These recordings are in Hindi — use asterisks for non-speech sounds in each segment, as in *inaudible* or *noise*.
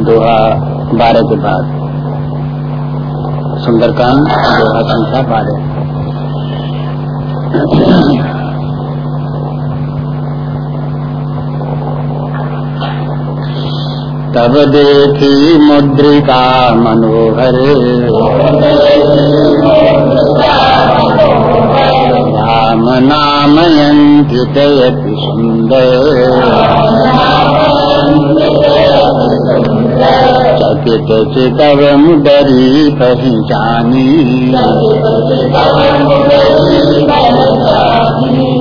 दोहा बारह के बाद। सुंदरकांड दोहा संख्या बारह। तब देखी मुद्रिका मनोहर। राम नाम अंकितयति सुंदर चकित चितव मुदरी पहचानी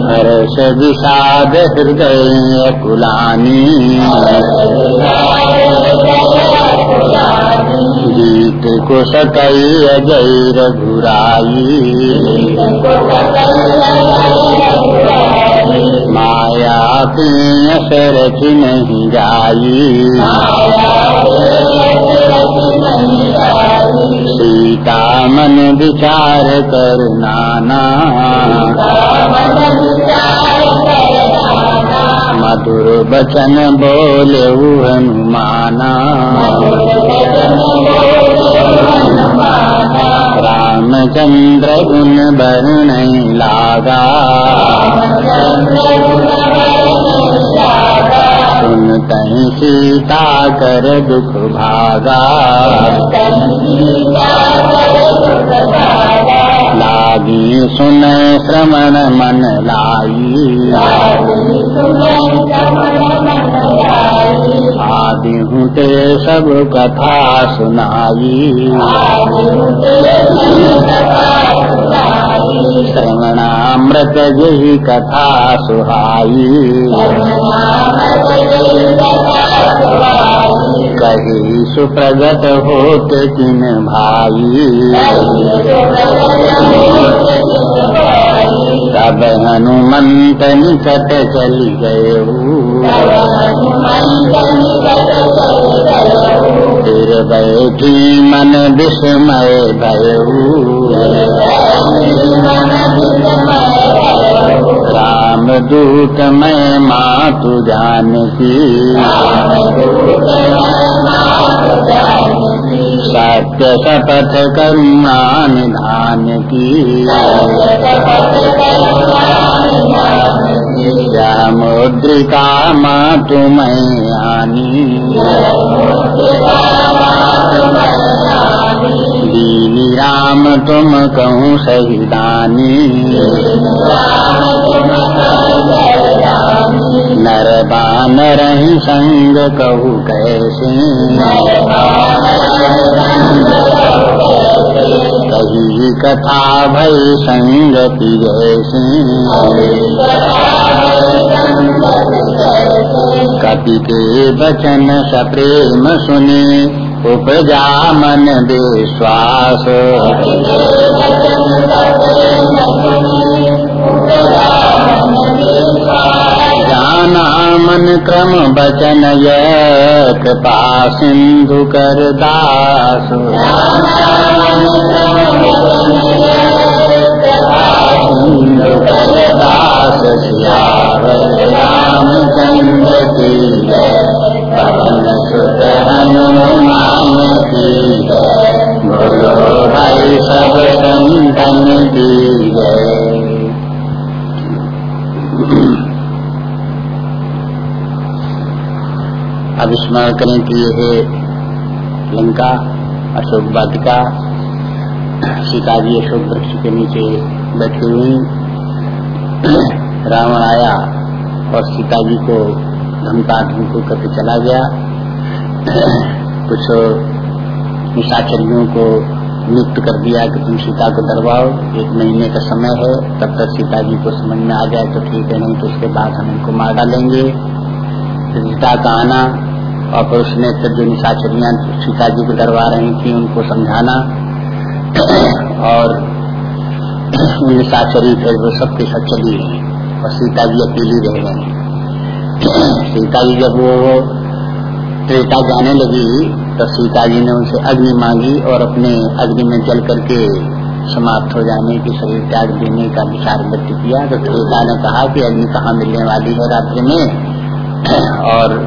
हर्ष विषाद हृदय कुलानी जीत को सकई अजय रघुराई सरच नहीं जाई। सीता मन विचार कर नाना। मधुर बचन बोले हनुमाना। रामचंद्र गुण वर्ण लागा। सुन कहीं सीता कर दुख भागा लागी सुन श्रवण मन लाई। आदि हूते सब कथा सुनाई। श्रवणामृत यही कथा सुहाई। कही सुप्रगत होते किन भाई। तब हनुमंत निकट चली गए फिर बैठी मन विस्मय भयऊ। राम दूत मैं मातु जानकी सत्य शपथ करुणा निधान की। मुद्रिका मातु मैं आनी। दीनी राम तुम कहूँ सही दानी नर बानर ही संग कहू कैसे। कही कथा भई संगति जैसी कपि के वचन सप्रेम सुने। उपजा मन विश्वास। जाना मन क्रम बचन कृपा सिंधु कर दास। सिंधु कर रामचंद्र की पवन सुत हनुमान सब *coughs* संतन अब स्मरण करें कि यह लंका, अशोक वाटिका, सीता जी अशोक वृक्ष के नीचे बैठी हुई। *coughs* रावण आया और सीता जी को धमका धमको करके चला गया। *coughs* कुछ निशाचरियों को नियुक्त कर दिया कि तुम सीता को डरवाओ। एक महीने का समय है, तब तक सीता जी को समझ में आ जाए तो ठीक है, नहीं तो उसके बाद हम इनको मार डालेंगे। सीता का आना और फिर उसने फिर जो निशाचरियाँ सीता जी को डरवा रही थी, उनको समझाना। और निशाचरी फिर वो सबके सब चली गई और सीता जी अकेली रह गई। सीता जी जब वो त्रेता जाने लगी तो सीता जी ने उनसे अग्नि मांगी और अपने अग्नि में जल करके समाप्त हो जाने की शरीर त्याग देने का विचार व्यक्त किया। तो त्रेता ने कहा कि अग्नि कहाँ मिलने वाली है रात्रि में? *clears throat* और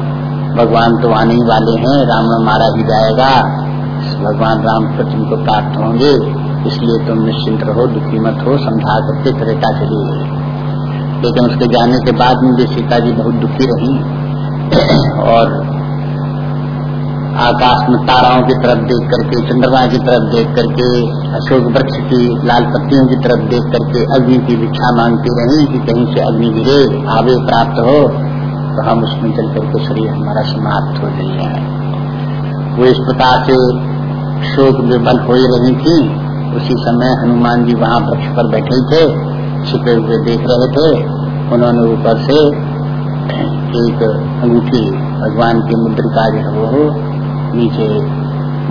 भगवान तो आने ही वाले हैं, राम मारा ही जाएगा। भगवान राम पर तुमको प्राप्त होंगे, इसलिए तुम निश्चिंत रहो, दुखी मत हो, समझा करके त्रेता चली लेकिन उसके जाने के बाद मुझे सीता जी बहुत दुखी रही। *clears throat* और आकाश में ताराओं की तरफ़ देख करके, चंद्रमा की तरफ़ देख करके, अशोक वृक्ष की लाल पत्तियों की तरफ़ देख करके, अग्नि की भिक्षा मांगती रही कि कहीं से अग्नि गिरे, आवे प्राप्त हो तो हम उसमें चल करके शरीर हमारा समाप्त हो जाए वो इस प्रकार से शोक विभल हो ही रही थी। उसी समय हनुमान जी वहाँ वृक्ष पर बैठे थे, छिपे हुए देख रहे थे। उन्होंने ऊपर से एक अंगूठी, भगवान की मुद्रिका जो है वो नीचे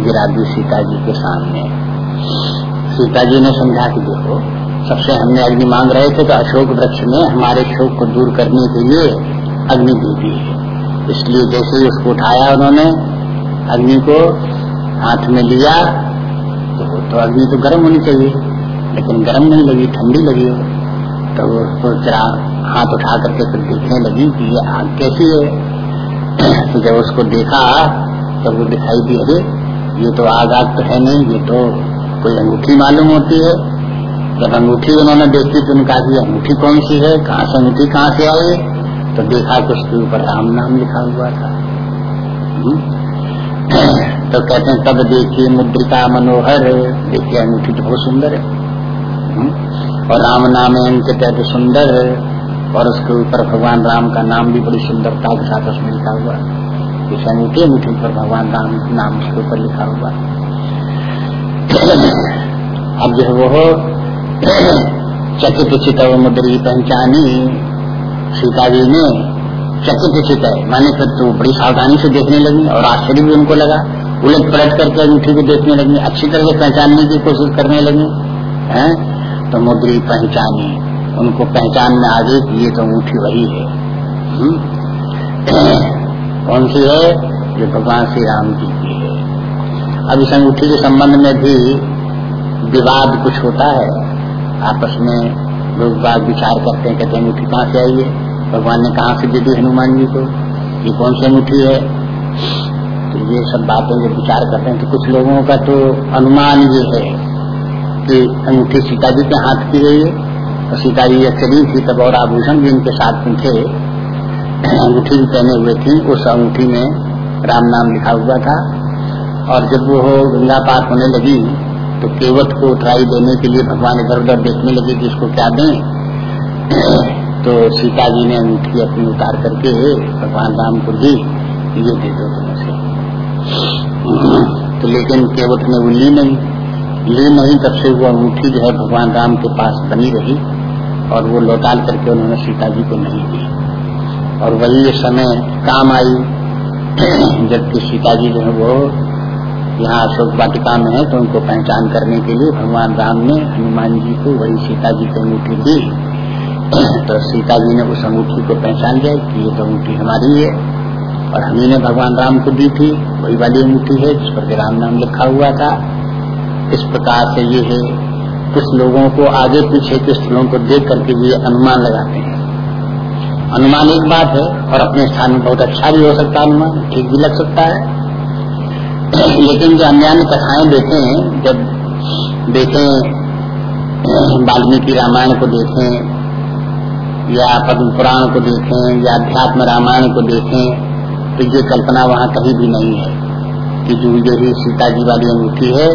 गिरा दी सीता जी के सामने। सीता जी ने समझा कि देखो, सबसे हमने अग्नि मांग रहे थे तो अशोक वृक्ष में हमारे शोक को दूर करने के लिए अग्नि दे दी। है इसलिए जैसे ही उसको उठाया उन्होंने, अग्नि को हाथ में लिया तो तो अग्नि तो गर्म होनी चाहिए, लेकिन गर्म नहीं लगी, ठंडी लगी। तो उसको जरा हाथ उठा करके फिर देखने लगी कि ये आग कैसी है। *clears throat* तो जब उसको देखा तब वो दिखाई दी अरे ये तो आग आग तो है नहीं, ये तो कोई अंगूठी मालूम होती है। जब अंगूठी उन्होंने देखी तो उनका की अंगूठी कौन सी है? कहाँ से अंगूठी, कहाँ से आई? तो देखा कि उसके ऊपर राम नाम लिखा हुआ था। हम्म। तो कहते हैं, तब देखिए मुद्रिका मनोहर, देखिए अंगूठी तो बहुत सुंदर है। हम्म। और राम नाम अंकित है तो सुंदर है। और उसके ऊपर भगवान राम का नाम भी बड़ी सुंदरता के साथ उसमें लिखा हुआ है। जैसे अंगूठे मुठी पर भगवान राम नाम उसके ऊपर लिखा हुआ अब जो वो चकित चित मुद्री पहचानी सीता जी ने चकित चित माने फिर तो बड़ी सावधानी से देखने लगी और आश्चर्य भी उनको लगा उलट पलट करके अंगूठी को देखने लगी अच्छी तरह से पहचानने की कोशिश करने लगी है तो मुद्री पहचानी उनको पहचान में आ गई कि ये तो अंगूठी वही है हम्म। कौन सी है? जो भगवान श्री राम जी की है। अब इस अंगूठी के संबंध में भी विवाद कुछ होता है। आपस में लोग बात विचार करते हैं, कहते अंगूठी कहाँ से आई है? भगवान ने कहा से दे दी हनुमान जी को? ये कौन सी अंगूठी है? तो ये सब बातें जब विचार करते हैं तो कुछ लोगों का तो अनुमान ये है कि अंगूठी सीता जी के हाथ की गई है। और सीता जी चली थी, तब और आभूषण भी इनके साथ में थे। अंगूठी भी पहने हुए थी, उस अंगूठी में राम नाम लिखा हुआ था। और जब वो गंगा पार होने लगी तो केवट को उतराई देने के लिए भगवान इधर उधर देखने लगे कि इसको क्या दें। *clears throat* तो सीता जी ने अंगूठी अपनी उतार करके भगवान राम को दी ये दे दो तुम *clears throat* तो लेकिन केवट ने वो ली नहीं। ली नहीं, तब से वो अंगूठी जो है भगवान राम के पास बनी रही, और वो लौटाल करके उन्होंने सीता जी को नहीं दी। और वही समय काम आई। जबकि सीता जी जो है वो यहाँ अशोक वाटिका में है तो उनको पहचान करने के लिए भगवान राम ने हनुमान जी को वही सीता जी की अंगूठी दी। तो सीता जी ने उस अंगूठी को पहचान लिया कि ये तो अंगूठी हमारी है और हम ने भगवान राम को दी थी। वही वाली अंगूठी है जिस पर राम नाम लिखा हुआ था। इस प्रकार से ये है, कुछ लोगों को आगे पीछे के स्थलों को देख करके ये अनुमान लगाते हैं। अनुमान एक बात है, और अपने स्थान में बहुत अच्छा भी हो सकता है अनुमान, ठीक भी लग सकता है। *clears throat* लेकिन जो अन्य अन्य कथाएँ देखें जब देखें वाल्मीकि रामायण को देखें, या पद्म पुराण को देखें, या अध्यात्म रामायण को देखें तो ये कल्पना वहाँ कहीं भी नहीं है। कि जो जो ही सीता जी वाली अंगूठी है,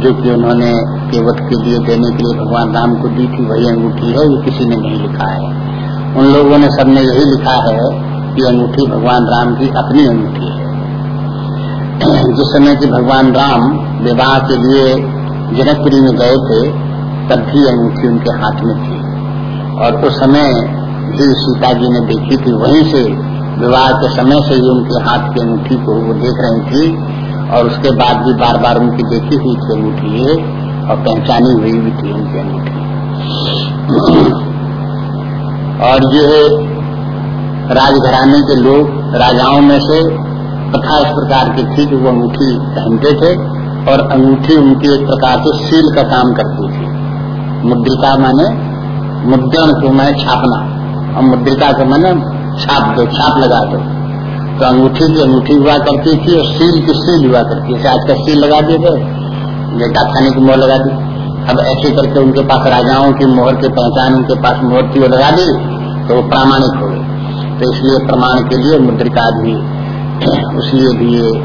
जो कि उन्होंने केवट के लिए देने के लिए भगवान राम को दी थी, वही अंगूठी है, ये किसी ने नहीं लिखा है। उन लोगों ने सबने यही लिखा है कि अंगूठी भगवान राम की अपनी अंगूठी है। जिस समय की भगवान राम विवाह के लिए जनकपुरी में गए थे, तब भी अंगूठी उनके हाथ में थी। और उस समय भी सीता जी ने देखी थी वहीं से विवाह के समय से ही उनके हाथ की अंगूठी को वो देख रही थी और उसके बाद भी बार बार उनकी देखी हुई थी अंगूठी और पहचानी हुई भी थी उनकी अंगूठी। और ये राजघराने के लोग, राजाओं में से कथा इस प्रकार की थी कि वो अंगूठी पहनते थे और अंगूठी उनकी एक प्रकार से सील का काम करती थी। मुद्रिका माने मुद्रण को मैं छापना। और मुद्रिका को मैंने छाप दो, छाप लगा दो। तो अंगूठी की अंगूठी हुआ करती थी और सील की सील हुआ करती थी। आज का सील लगा दिए गए। डाकखाने की मोहर लगा दी। अब ऐसे करके उनके पास राजाओं की मोहर की पहचान, उनके पास मोहर की लगा दी। तो वो प्रामाणिक हो गए। तो इसलिए प्रमाण के लिए मुद्रिका भी *clears throat* उसलिए भी ये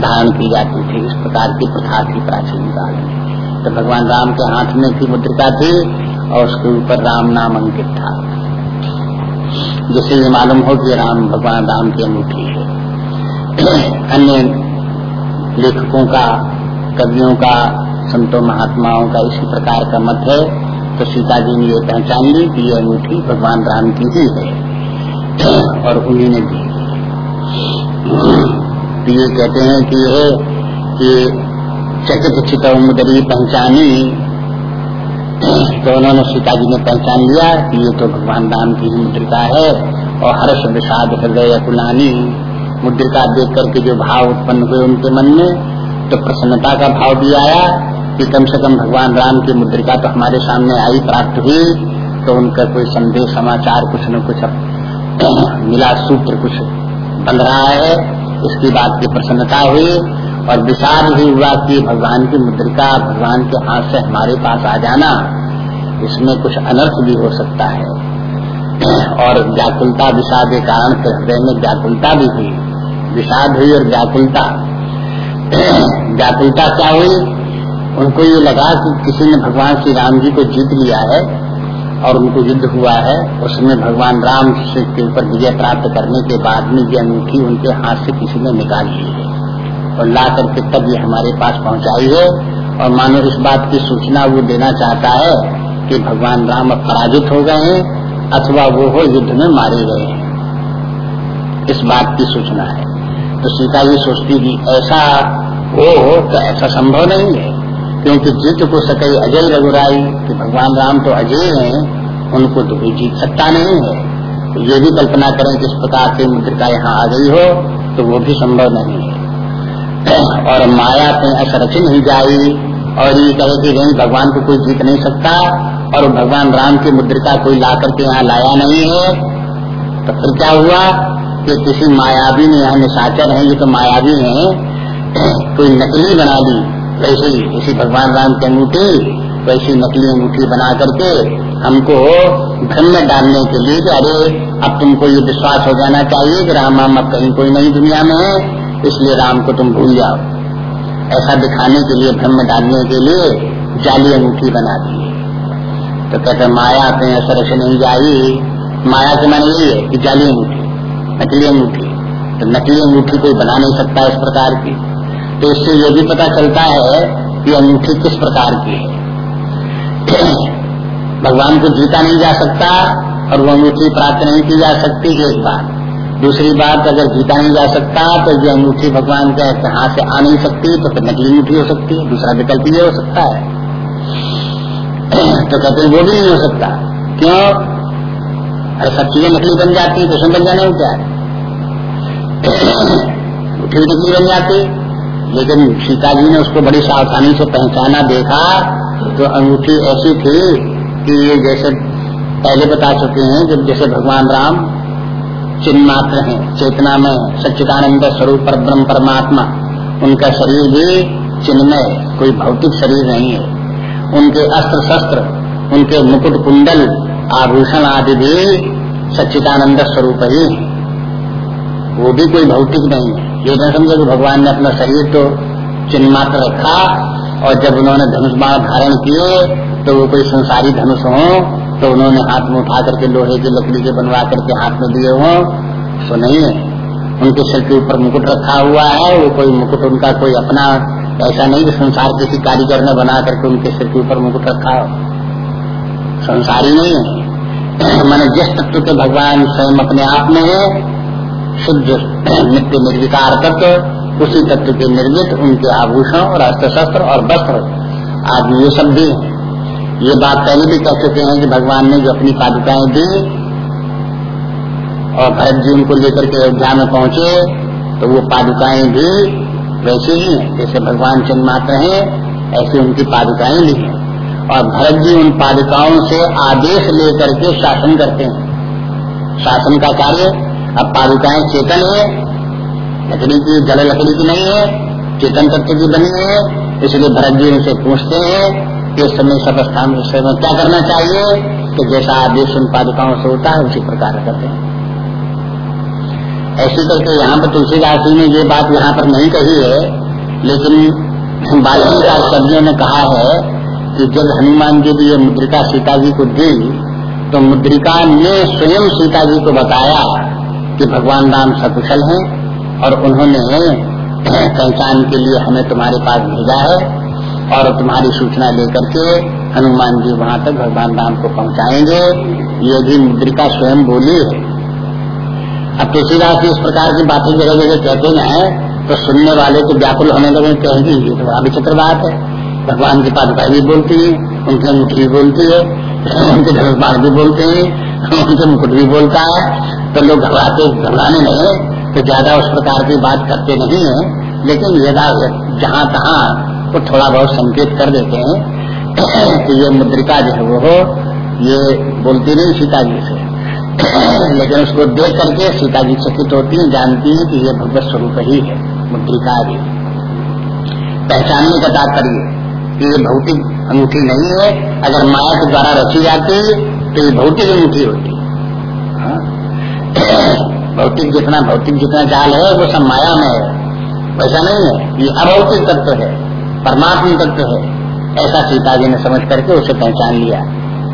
धारण की जाती थी। इस प्रकार की प्रथा थी प्राचीन काल में। तो भगवान राम के हाथ में की मुद्रिका थी और उसके ऊपर राम नाम अंकित था। जिससे ये मालूम हो कि राम भगवान राम की अंगूठी है। *clears throat* अन्य लेखकों का, कवियों का, संतों महात्माओं का इसी प्रकार का मत है। तो सीता जी ने ये पहचान ली कि ये अंगूठी भगवान राम की ही है। और उन्हीं ने दी। तो ये कहते हैं कि यह कि चकित चित मुदरी पहचानी। तो उन्होंने सीता जी ने पहचान लिया कि ये तो भगवान राम की ही मुद्रिका है और हर्ष विषाद हृदय कुलानी मुद्रिका देख करके जो भाव उत्पन्न हुए उनके मन में तो प्रसन्नता का भाव भी आया। कि कम से कम भगवान राम की मुद्रिका तो हमारे सामने आई, प्राप्त हुई तो उनका कोई संदेश, समाचार कुछ न कुछ *clears throat* मिला, सूत्र कुछ बन रहा है। इसकी बात की प्रसन्नता हुई और विषाद भी हुआ कि भगवान की मुद्रिका, भगवान के हाथ से हमारे पास आ जाना, इसमें कुछ अनर्थ भी हो सकता है। *clears throat* और व्याकुलता, विषाद के कारण हृदय में व्याकुलता भी हुई। विषाद हुई और व्याकुलता। *clears throat* व्याकुलता क्या हुई? उनको ये लगा कि किसी ने भगवान श्री राम जी को जीत लिया है और उनको युद्ध हुआ है, उसमें भगवान राम के ऊपर विजय प्राप्त करने के बाद में ये अंगूठी उनके हाथ से किसी ने निकाल ली है। और ला करके तब ये हमारे पास पहुंचाई है। और मानो इस बात की सूचना वो देना चाहता है कि भगवान राम अब पराजित हो गए हैं, अथवा वो हो युद्ध में मारे गए हैं। इस बात की सूचना है। तो सीता जी सोचती कि ऐसा हो तो ऐसा संभव नहीं है। क्योंकि जीत को सके अजय रघुराई, कि भगवान राम तो अजय हैं, उनको तो कोई जीत सकता नहीं है। तो ये भी कल्पना करें कि इस प्रकार की मुद्रिका यहाँ आ गई हो तो वो भी संभव नहीं है। *clears throat* और माया पे असरच नहीं जाई और ये कहे कि नहीं, भगवान को कोई जीत नहीं सकता, और भगवान राम की मुद्रिका कोई ला करके यहाँ लाया नहीं है। तो फिर क्या हुआ कि किसी मायावी ने यहाँ निशाचर है, ये तो मायावी है, *clears throat* कोई नकली बना दी वैसे इसी भगवान राम की अंगूठी, वैसी नकली अंगूठी बना करके हमको भ्रम में डालने के लिए कि अरे, अब तुमको ये विश्वास हो जाना चाहिए कि राम राम अब कहीं कोई नहीं दुनिया में है, इसलिए राम को तुम भूल जाओ। ऐसा दिखाने के लिए भ्रम में डालने के लिए जाली अंगूठी बना दी तो कहते माया अपने असर से नहीं जाई। माया के माने यही है कि जाली अंगूठी, नकली अंगूठी। तो नकली अंगूठी कोई बना नहीं सकता इस प्रकार की। तो इससे ये भी पता चलता है कि अंगूठी किस प्रकार की है। भगवान को जीता नहीं जा सकता और वो अंगूठी प्राप्त नहीं की जा सकती एक बात दूसरी बात, अगर जीता नहीं जा सकता तो ये अंगूठी भगवान के हाथ से आ नहीं सकती तो फिर नकली अंगूठी हो सकती है दूसरा विकल्प ये हो सकता है। तो कहते वो भी नहीं हो सकता। क्यों? अरे सब चीज़ें नकली बन जाती है तो उसमें बन जाने क्या है? नकली बन जाती लेकिन सीता जी ने उसको बड़ी सावधानी से पहचाना, देखा तो अंगूठी ऐसी थी कि ये जैसे पहले बता चुके हैं, जब जैसे भगवान राम चिन्ह मात्र है चेतना में सच्चिदानंद स्वरूप पर ब्रह्म परमात्मा, उनका शरीर भी चिन्हमय कोई भौतिक शरीर नहीं है। उनके अस्त्र शस्त्र उनके मुकुट कुंडल आभूषण आदि भी सच्चिदानंद स्वरूप ही। वो भी कोई भौतिक नहीं है। ये न समझे कि भगवान ने अपना शरीर तो चिन्ह मात्र रखा और जब उन्होंने धनुष बाण धारण किए तो वो कोई संसारी धनुष हो तो उन्होंने हाथ में उठा करके लोहे की लकड़ी के बनवा करके हाथ में दिए हो तो नहीं है। उनके सिर के ऊपर मुकुट रखा हुआ है, वो कोई मुकुट उनका कोई अपना ऐसा नहीं कि संसार किसी कारीगर ने बना करके उनके सिर के ऊपर मुकुट रखा हो। संसारी नहीं है। *clears throat* मैंने जिस तत्व के भगवान स्वयं अपने आप में है शुद्ध नित्य निर्विकार तत्व, उसी तत्व के निर्मित उनके आभूषण और अस्त्र शस्त्र और वस्त्र आदि, ये सब भी ये बात पहले भी कह चुके हैं कि भगवान ने जो अपनी पादुकाएँ दी और भरत जी उनको लेकर के अयोध्या में पहुँचे तो वो पादुकाएँ भी वैसे ही जैसे भगवान चिन्ह मात्र हैं, ऐसे उनकी पादुकाएँ भी हैं। और भरत जी उन पादुकाओं से आदेश लेकर के शासन करते हैं। शासन का कार्य अब पालिकाएँ चेतन है। लकड़ी की, जल लकड़ी की नहीं है। चेतन तत्व की बनी है। इसलिए भरत जी उनसे पूछते हैं कि इस समय सब स्थान में क्या करना चाहिए? कि जैसा आदेश उन पालिकाओं से होता है, उसी प्रकार करते हैं। ऐसी करके यहाँ पर तुलसीदास जी ने ये बात यहाँ पर नहीं कही है, लेकिन बाल्मीकार कवियों ने कहा है कि जब हनुमान जी ने ये मुद्रिका सीता जी को दी तो मुद्रिका ने स्वयं सीता जी को बताया कि भगवान राम सकुशल हैं और उन्होंने *clears throat* पहचान के लिए हमें तुम्हारे पास भेजा है और तुम्हारी सूचना लेकर के हनुमान जी वहाँ तक भगवान राम को पहुँचाएँगे। ये भी मुद्रिका स्वयं बोली है। अब तुलसीदास जी इस प्रकार की बातें जगह जगह कहते हैं तो सुनने वाले को व्याकुल होने लगे कहेंगे ये तो बड़ा विचित्र बात है। भगवान की पादुका भी बोलती है, उनके मुख भी बोलती है, *clears throat* उनके धनुष भी बोलते हैं, *clears throat* उनके मुकुट भी बोलता है। तो लोग घबराते घबराने लगे तो ज़्यादा उस प्रकार की बात करते नहीं है, लेकिन यदा जहाँ तहाँ वो तो थोड़ा बहुत संकेत कर देते हैं, कि ये मुद्रिका जो है वो ये बोलती नहीं सीता जी से लेकिन उसको देख करके सीता जी चकित होती है, जानती है कि ये भगवत स्वरूप ही है, मुद्रिका भी पहचानने का तात्पर्य, कि ये भौतिक अंगूठी नहीं है, अगर माया के द्वारा रची जाती तो ये भौतिक अंगूठी होती? भौतिक जितना भौतिक जितना जाल है, वो सब माया में है। वैसा नहीं है। ये अभौतिक तत्व है। परमात्मा तत्व है। ऐसा सीता जी ने समझ करके उसे पहचान लिया।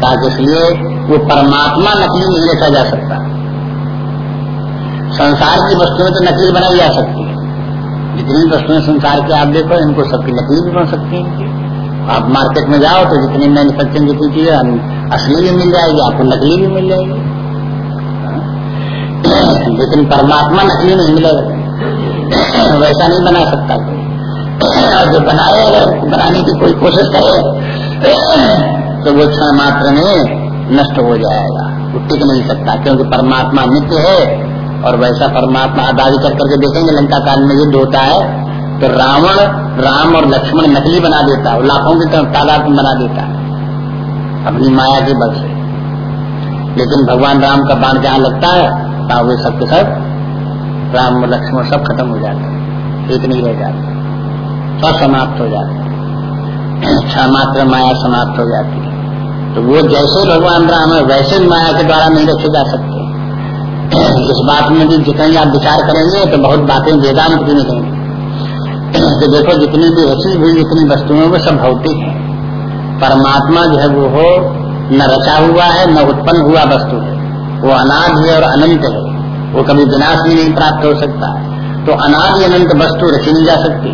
ताकि इसलिए वो परमात्मा नकली नहीं देखा जा सकता। संसार की वस्तुएँ तो नकली बनाई जा सकती है। जितनी वस्तुएँ संसार के आप देखो, इनको सबकी नकली भी बन सकती है। आप मार्केट में जाओ तो जितनी मैन्युफैक्चरिंग जितनी चीज़ें असली भी मिल जाएगी, आपको नकली भी मिल जाएगी। लेकिन परमात्मा नकली नहीं मिलेगा। वैसा नहीं बना सकता। और जो बनाए बनाने की कोई कोशिश करे तो वो क्षण मात्र में नष्ट हो जाएगा। वो टिक नहीं सकता, क्योंकि परमात्मा नित्य है, और वैसा परमात्मा आदारी कर करके देखेंगे लंका काल में युद्ध होता है तो रावण, राम और लक्ष्मण नकली बना देता है लाखों की तादाद में बना देता। है अपनी माया के बल से। लेकिन भगवान राम का बाण जहाँ लगता है तहाँ वे सब के सब राम लक्ष्मण सब खत्म हो जाते हैं। एक नहीं रह जाते। सब समाप्त हो जाते हैं। मात्र माया समाप्त हो जाती है। तो वो जैसे भगवान राम है, वैसे माया के द्वारा नहीं रखे जा सकते। इस बात में भी जितनी आप विचार करेंगे तो बहुत बातें वेदांत की निकलेंगी। तो देखो, जितनी भी रची हुई, जितनी वस्तुएँ वो सब भौतिक है। परमात्मा जो है, वो हो, न रचा हुआ है, न उत्पन्न हुआ वस्तु है। वो अनाद है और अनंत है। वो कभी विनाश भी नहीं प्राप्त हो सकता तो अनाद अनंत वस्तु रखी नहीं जा सकती।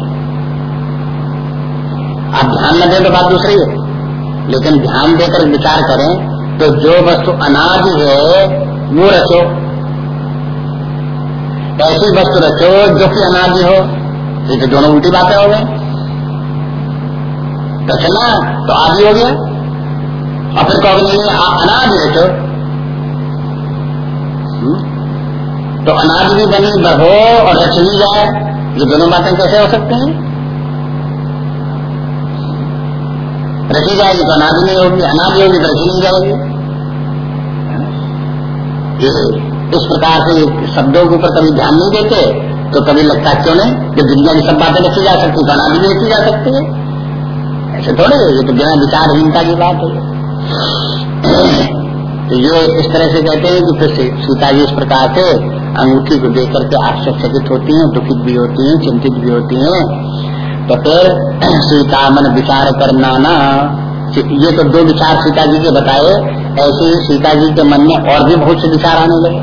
आप ध्यान न दें तो बात दूसरी है। लेकिन ध्यान देकर विचार करें तो जो वस्तु अनाज है, वो रचो ऐसी वस्तु रचो जो कि अनाज हो ये तो दोनों उल्टी बातें हो गई। रचना तो आदि हो गया। और फिर कहोगे अनाज रचो? तो अनाज भी बनी, बढ़ो और रच ली जाए। ये दोनों बातें कैसे हो सकते हैं? रची जाएगी तो अनाज नहीं होगी, अनाज होगी तो रची नहीं जाएगी। इस प्रकार से शब्दों के ऊपर कभी ध्यान नहीं देते तो कभी लगता क्यों नहीं? कि दुनिया की सब बातें रखी जा सकती तो अनाज भी रखी जा सकती है। ऐसे थोड़े, ये तो बिना विचारहीनता की बात है। तो ये इस तरह से कहते हैं कि फिर सीता जी इस प्रकार से अंगूठी को देख करके आश्चर्यचकित होती हैं, दुखित भी होती हैं, चिंतित भी होती हैं। तो फिर *clears throat* सीता मन विचार करना ना ये तो दो विचार सीता जी के बताए, ऐसे ही सीता जी के मन में और भी बहुत से विचार आने लगे।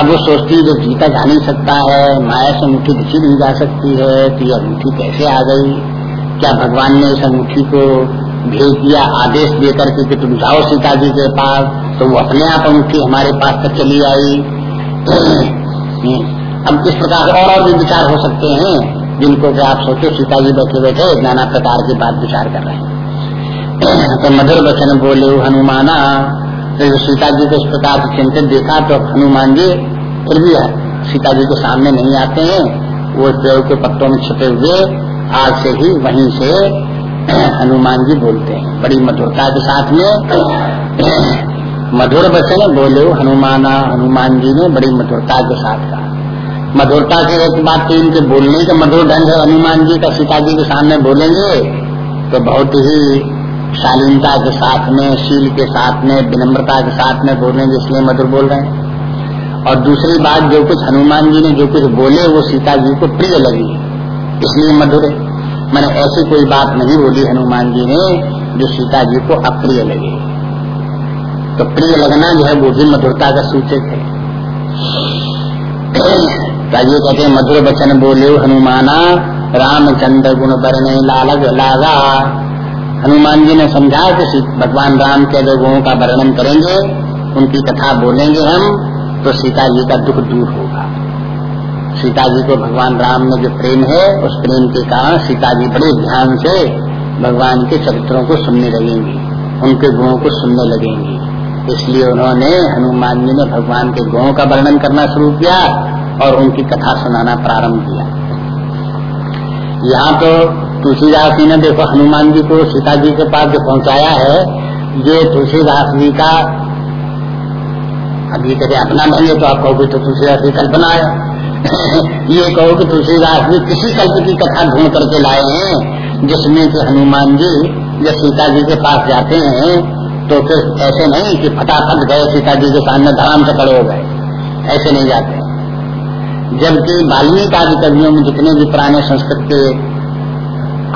अब वो सोचती है जो जीता जा नहीं सकता है, माया से अंगूठी दिखी नहीं जा सकती है तो ये अंगूठी कैसे आ गई? क्या भगवान ने इस अंगूठी को भेज दिया, आदेश दे करके कि तुम जाओ सीता जी के पास? तो वो अपने आप अंगूठी हमारे पास तक चली आई। अब इस प्रकार और और भी विचार हो सकते हैं, जिनको कि आप सोचो सीता जी बैठे बैठे नाना प्रकार की बात विचार कर रहे हैं। तो मधुर वचन बोले हनुमाना। तो सीता जी को इस प्रकार से चिंतित देखा तो हनुमान जी, फिर भी सीता जी के सामने नहीं आते हैं। वो पेड़ के पत्तों में छिपे हुए आग से ही वहीं से हनुमान जी बोलते हैं। बड़ी मधुरता के साथ में मधुर बचन बोले हनुमाना हनुमान जी ने बड़ी मधुरता के साथ कहा। मधुरता की एक बात तो इनके बोलने का मधुर ढंग है हनुमान जी का सीता जी के सामने बोलेंगे तो बहुत ही शालीनता के साथ में, शील के साथ में, विनम्रता के साथ में बोलेंगे, इसलिए मधुर बोल रहे हैं। और दूसरी बात, जो कुछ हनुमान जी ने जो कुछ बोले, वो सीता जी को प्रिय लगी, इसलिए मधुर है। मैंने ऐसी कोई बात नहीं बोली हनुमान जी ने, जो सीता जी को अप्रिय लगी। तो प्रिय लगना जो है वो भी मधुरता का सूचक है। ये कहते मधुर वचन बोले, हनुमाना, रामचंद्र गुण बरने लालग लागा। हनुमान जी ने समझा कि भगवान राम के गुणों का वर्णन करेंगे, उनकी कथा बोलेंगे हम तो सीता जी का दुख दूर होगा। सीता जी को भगवान राम में जो प्रेम है, उस प्रेम के कारण सीता जी बड़े ध्यान से भगवान के चरित्रों को सुनने लगेंगी, उनके गुणों को सुनने लगेंगी। इसलिए उन्होंने हनुमान जी ने भगवान के गुणों का वर्णन करना शुरू किया और उनकी कथा सुनाना प्रारंभ किया। यहाँ तो तुलसीदास जी ने देखो हनुमान जी को सीता जी के पास जो पहुँचाया है, ये तुलसीदास जी का अभी कहे, अपना बने तो आप कहोगे तो तुलसीदास जी कल्पना है *clears throat* ये कहो कि तुलसीदास जी किसी कल्प की कथा ढूंढ करके लाए हैं, जिसमें कि हनुमान जी जब सीता जी के पास जाते हैं तो फिर ऐसे नहीं कि फटाफट गए सीता जी के सामने धराम से खड़े हो गए। ऐसे नहीं जाते। जबकि वाल्मीकि आदि कवियों में जितने भी पुराने संस्कृत के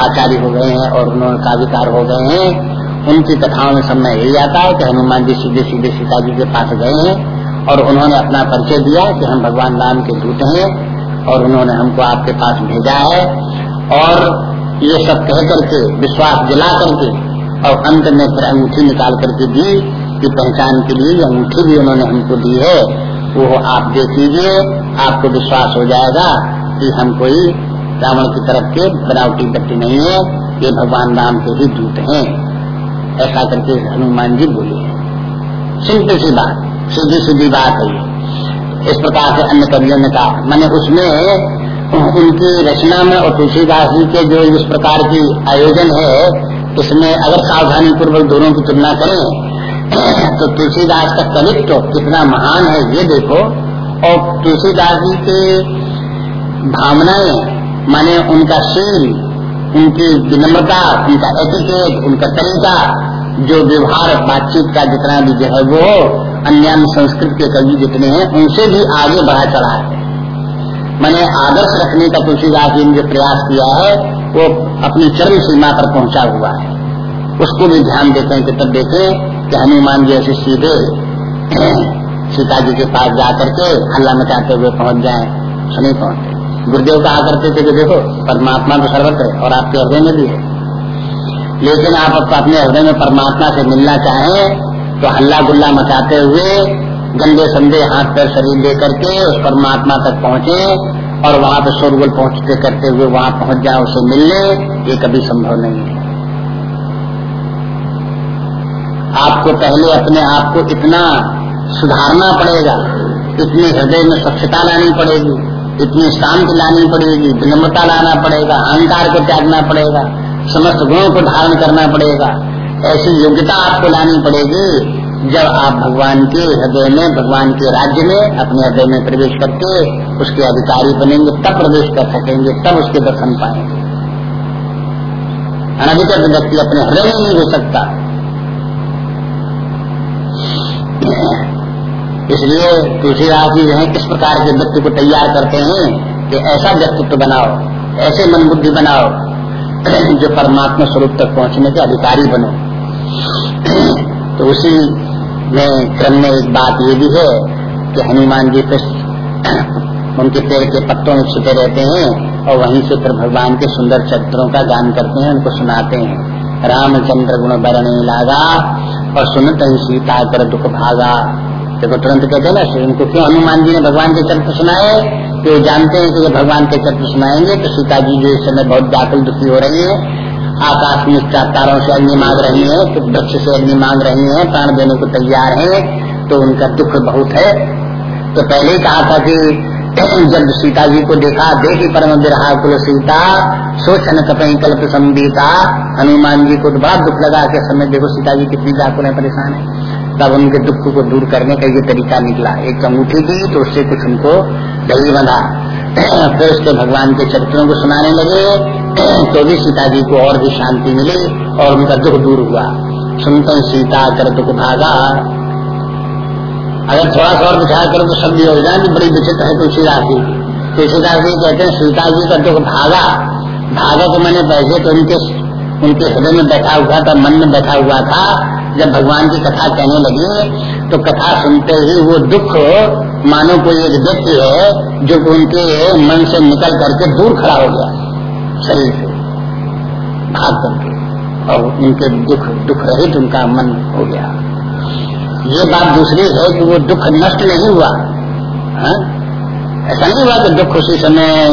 आचार्य हो गए हैं और उन्होंने काव्यकार हो गए हैं, उनकी कथाओं में समय यही आता है कि हनुमान जी सीधे सीधे सीता जी के पास गए हैं और उन्होंने अपना परिचय दिया कि हम भगवान राम के दूत हैं और उन्होंने हमको आपके पास भेजा है। और ये सब कह करके, विश्वास दिला करके और अंत में फिर अंगूठी निकाल करके दी कि पहचान के लिए अंगूठी भी उन्होंने हमको दी है, वो आप देख लीजिए, आपको विश्वास हो जाएगा कि हम कोई रावण की तरफ़ के बनावटी व्यक्ति नहीं है, ये भगवान राम के ही दूत हैं। ऐसा करके हनुमान जी बोले। सिंपल सी बात, सीधी सीधी बात है इस प्रकार से अन्य कवियों ने कहा। मैंने उसमें उनकी रचना में और तुलसीदास जी के जो इस प्रकार की आयोजन है इसमें अगर सावधानी पूर्वक दोनों की तुलना करें तो तुलसीदास का कवित्व तो कितना महान है, ये देखो। और तुलसीदास जी के भावनाएँ, माने उनका शील, उनकी विनम्रता, उनका एटिकेट उनका तरीका, जो व्यवहार, बातचीत का जितना भी जो है वो, अन्य संस्कृत के कवि जितने हैं, उनसे भी आगे बढ़ा चढ़ा है। मैंने आदर्श रखने का तुलसीदास जी ने जो प्रयास किया है वो अपनी चरम सीमा पर पहुँचा हुआ है। उसको भी ध्यान देते हैं कि तब देखें कि हनुमान जी ऐसे सीधे *clears throat* सीता जी के पास जा करके हल्ला मचाते हुए पहुँच जाए सुनी पहुँचते। गुरुदेव कहा करते थे कि देखो, परमात्मा तो सर्वत्र है और आपके हृदय में भी है। लेकिन आप अपने हृदय में परमात्मा से मिलना चाहें तो हल्ला गुल्ला मचाते हुए गंदे संदे हाथ पैर शरीर दे करके उस परमात्मा तक पहुँचे और वहाँ पे शोरगुल पहुँचते करते हुए वहाँ पहुँच जाए, उसे मिलने, ये कभी संभव नहीं है। आपको पहले अपने आप को इतना सुधारना पड़ेगा, इतनी हृदय में स्वच्छता लानी पड़ेगी, इतनी शांति लानी पड़ेगी, विनम्रता लाना पड़ेगा, अहंकार को त्यागना पड़ेगा, समस्त गुणों को धारण करना पड़ेगा। ऐसी योग्यता आपको लानी पड़ेगी जब आप भगवान के हृदय में, भगवान के राज्य में अपने हृदय में प्रवेश करके उसके अधिकारी बनेंगे, तब प्रवेश कर सकेंगे, तब उसके दर्शन पाएँगे। अनधिकृत व्यक्ति अपने हृदय में नहीं हो सकता। इसलिए तुलसीदास जी जो है, किस प्रकार के व्यक्ति को तैयार करते हैं कि ऐसा व्यक्तित्व बनाओ, ऐसे मन बुद्धि बनाओ, जो परमात्मा स्वरूप तक पहुँचने के अधिकारी बनो। तो उसी में क्रम में एक बात ये भी है कि हनुमान जी फिर *clears throat* उनके पेड़ के पत्तों में छिपे रहते हैं और वहीं से फिर भगवान के सुंदर चरित्रों का गान करते हैं, उनको सुनाते हैं। रामचंद्र गुण बरने लागा और सुनत सीता कर दुख भागा। देखो, तुरंत कहते हैं ना इनको क्यों हनुमान जी ने भगवान के चरित्र सुनाए? कि वो जानते हैं कि ये भगवान के चरित्र सुनाएँगे तो सीता जी जो इस समय बहुत व्याकुल दुखी हो रही है आकाश में तारों से अग्नि मांग रही है तो वृक्ष से अग्नि मांग रही है, प्राण देने को तैयार है तो उनका दुख बहुत है। तो पहले ही कहा था कि *clears throat* जब सीता जी को देखा, देखी परम विरहा कुल सीता सोचन कपई कल्प संबीता, हनुमान जी को तो बड़ा दुख लगा के समय देखो सीता जी कितनी व्याकुल है, परेशान है। तब उनके दुख को दूर करने का ये तरीका निकला। एक अंगूठी दी तो उससे कुछ उनको दही बना *clears throat* फिर उसके भगवान के चरित्रों को सुनाने लगे। तो भी सीता जी को और भी शांति मिली और उनका दुख दूर हुआ। सुनते सीता कर दुख भागा। अगर थोड़ा सा और विचार करो तो शब्द योजना भी बड़ी विचित्र है तुलसीदास जी तुलसीदास जी कहते हैं सीता जी का दुख भागा। भागा तो मैंने पैसे तो उनके उनके हृदय में बैठा हुआ था, मन में बैठा हुआ था। जब भगवान की कथा कहने लगी तो कथा सुनते ही वो दुख मानो कोई एक व्यक्ति है, जो उनके मन से निकल करके दूर खड़ा हो गया। शरीर से भाग करके और उनके दुख दुख रहित उनका मन हो गया। ये बात दूसरी है कि वो दुख नष्ट नहीं हुआ। हा? ऐसा नहीं हुआ कि दुख उसी समय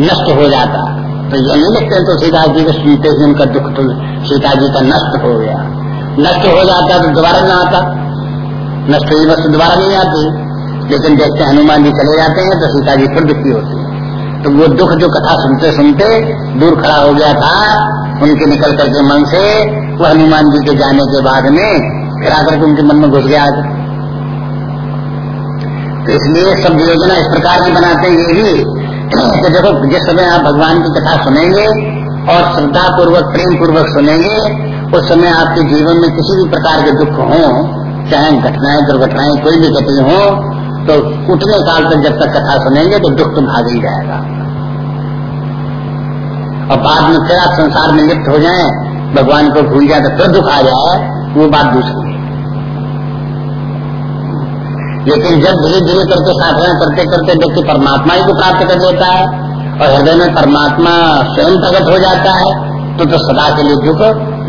नष्ट हो जाता। तो ये नहीं लगते तो सीता जी को सुनते ही उनका दुख तो सीता जी का नष्ट हो गया। नष्ट हो जाता तो दोबारा न आता। नष्ट हुई वस्तु दोबारा नहीं आती। लेकिन देखते हनुमान जी चले जाते हैं तो सीता जी फिर दुखी होती है। तो वो दुख जो कथा सुनते सुनते दूर खड़ा हो गया था, उनके निकल करके मन से, वो हनुमान जी के जाने के बाद में फिर आकर के उनके मन में घुस गया। तो इसलिए सब योजना इस प्रकार की बनाते हैं, ये भी कि देखो, जिस समय आप भगवान की कथा सुनेंगे और श्रद्धा पूर्वक प्रेम पूर्वक सुनेंगे, उस समय आपके जीवन में किसी भी प्रकार के दुख हो, चाहे घटनाएँ, दुर्घटनाएँ, कोई भी घटी हो तो उठने काल तक जब तक कथा सुनेंगे तो दुख भाग ही जाएगा और बाद में फिर आप संसार में लिप्त हो जाए भगवान को भूल जाए तो फिर दुख आ जाए वो बात दूसरी है। लेकिन जब धीरे धीरे करके साधना करते करते व्यक्ति परमात्मा ही को प्राप्त कर लेता है और हृदय में परमात्मा स्वयं प्रकट हो जाता है तो, तो सदा के लिए दुख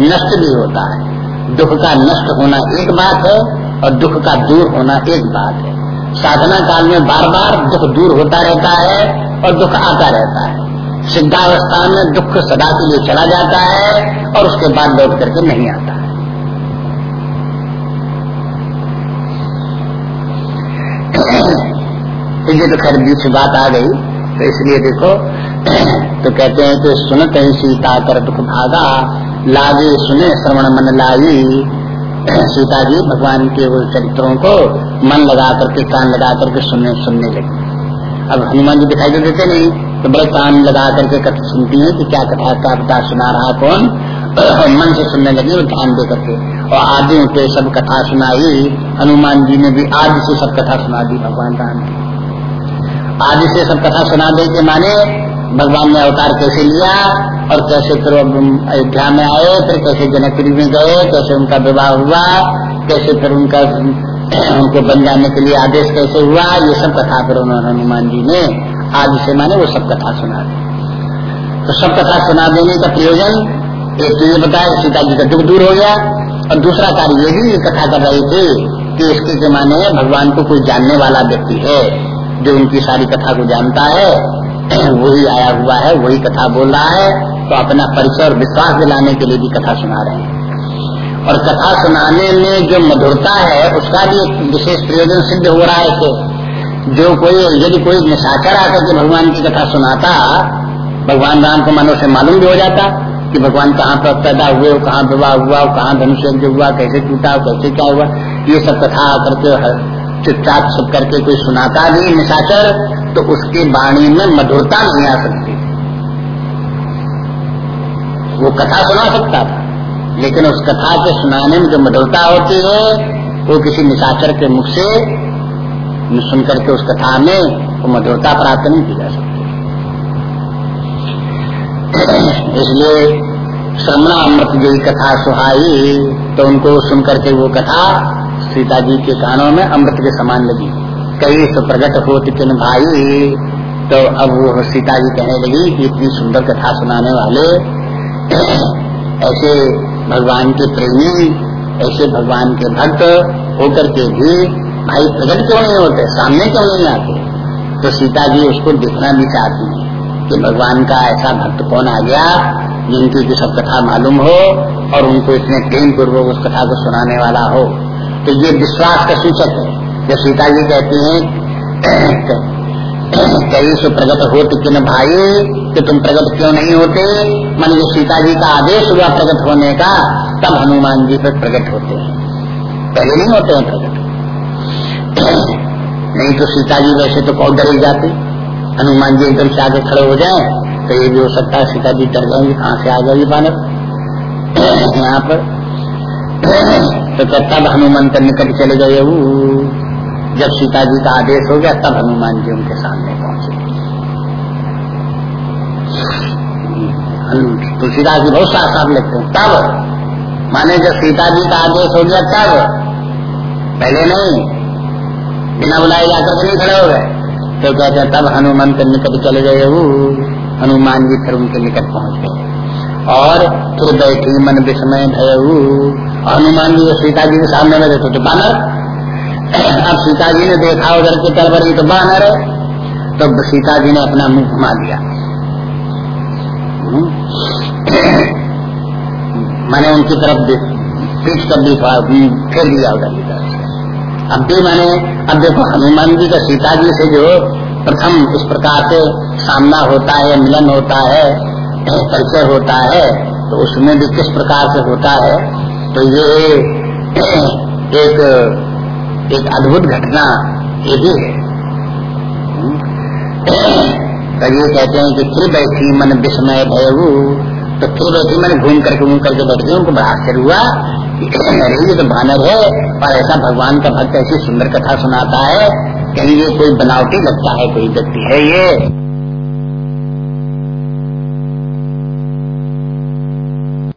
नष्ट भी होता है। दुख का नष्ट होना एक बात है और दुख का दूर होना एक बात है। साधना काल में बार बार दुख दूर होता रहता है और दुख आता रहता है। सिद्धावस्था में दुख सदा के लिए चला जाता है और उसके बाद लौट करके नहीं आता। है ये तो खैर बीच बात आ गई तो इसलिए देखो तो कहते हैं कि सुनत ही सीता कर दुख भागा, लागे सुने श्रवण मन लाई सीता जी भगवान के वो चरित्रों को मन लगा करके कान लगा करके सुनने सुनने लगे। अब हनुमान जी दिखाई तो देते नहीं तो बड़े कान लगा करके कथा सुनती है कि क्या कथा का बता सुना रहा कौन? मन से सुनने लगी और ध्यान दे करके और आदि पे सब कथा सुनाई, हनुमान जी ने भी आदि से सब कथा सुना दी भगवान राम की आदि से सब कथा सुना दे के माने, भगवान ने अवतार कैसे लिया और कैसे फिर अयोध्या में आए, फिर कैसे जनकपुरी में गए, कैसे उनका विवाह हुआ, कैसे फिर उनका उनको बन जाने के लिए आदेश कैसे हुआ, ये सब कथा फिर उन्होंने हनुमान जी ने आज से माने वो सब कथा सुना दी। तो सब कथा सुना देने का प्रयोजन, एक तो ये बताया, सीता जी का दुख दूर हो गया, और दूसरा कार्य ये भी कथा कर रही थी कि इसके के माने भगवान को कोई जानने वाला व्यक्ति है, जो उनकी सारी कथा को जानता है, *clears throat* वही आया हुआ है, वही कथा बोल रहा है तो अपना परिचय और विश्वास दिलाने के लिए भी कथा सुना रहे हैं। और कथा सुनाने में जो मधुरता है, उसका भी एक विशेष प्रयोजन सिद्ध हो रहा है जो कोई, यदि कोई निशाचर आकर के भगवान की कथा सुनाता, भगवान राम को मनो से मालूम भी हो जाता कि भगवान कहाँ पर पैदा हुए कहाँ विवाह हुआ कहाँ धनुष हुआ, कैसे टूटा कैसे क्या हुआ, ये सब कथा आकर के चुपचाप छुप करके कोई सुनाता भी निशाचर तो उसकी वाणी में मधुरता नहीं आ सकती। वो कथा सुना सकता था। लेकिन उस कथा के सुनाने में जो मधुरता होती है, वो किसी निशाचर के मुख से सुन करके उस कथा में वो मधुरता प्राप्त नहीं की जा सकती। इसलिए श्रमणा अमृत जो कथा सुहाई तो उनको सुन करके वो कथा सीता जी के कानों में अमृत के समान लगी। कई सो प्रकट हो किन भाई तो अब वो सीता जी कहने लगी कि इतनी सुंदर कथा सुनाने वाले, *clears throat* ऐसे भगवान के प्रेमी, ऐसे भगवान के भक्त होकर के भी भाई प्रकट क्यों नहीं होते? सामने क्यों नहीं आते? तो सीता जी उसको देखना भी चाहती है कि भगवान का ऐसा भक्त कौन आ गया जिनकी की सब कथा मालूम हो और उनको इतने प्रेम पूर्वक उस कथा को सुनाने वाला हो। तो ये विश्वास का सूचक है। जब सीता जी कहती है *clears throat* कई सो प्रगट होते कि न भाई? कि तुम प्रकट क्यों नहीं होते? मन जो सीता जी का आदेश हुआ प्रकट होने का, तब हनुमान जी पर प्रकट होते हैं। पहले नहीं होते हैं प्रकट नहीं तो सीता जी वैसे तो कौन डरी जाती? हनुमान जी एकदम से आगे खड़े हो जाए तो ये भी हो सकता है सीता जी डर जाएँगे, कहाँ से आ जाएगी बानर? यहाँ पर। तो तब हनुमंत निकट चले गए जब सीता जी का आदेश हो गया, तब हनुमान जी उनके सामने तुलसीदास जी बहुत साफ़ साफ़ लिखते हैं। तब माने जब सीता जी का आदेश हो गया तब पहले नहीं। बिना बुलाए जाकर नहीं खड़े हो गए। तो कहते हैं, तब हनुमान के निकट चले गए वो। हनुमान जी फिर उनके निकट पहुँच गए। और फिर बैठी मन विस्मय भय हनुमान जी सीता जी के सामने में देखो तो बानर। अब सीता जी ने देखा उधर की तरफ़ तो बानर तो सीता जी ने अपना मुँह घुमा दिया। हम्म। मैंने उनकी तरफ़ पीठ कर दी फिर लिया उधर की तरफ़ अब भी मैंने, अब देखो, हनुमान जी का सीता जी से जो प्रथम इस प्रकार से सामना होता है, मिलन होता है, परिचय होता है तो उसमें भी किस प्रकार से होता है तो ये एक एक अद्भुत घटना ये भी है। तो ये कहते हैं कि फिर बैठी मन विस्मय भयू तो फिर बैठी मैंने घूम करके घूम करके बैठ गई उनको बड़ा आश्चर्य हुआ ये तो बानर है, और ऐसा भगवान का भक्त ऐसी सुंदर कथा सुनाता है कहीं ये कोई बनावटी लगता है, कोई व्यक्ति है ये।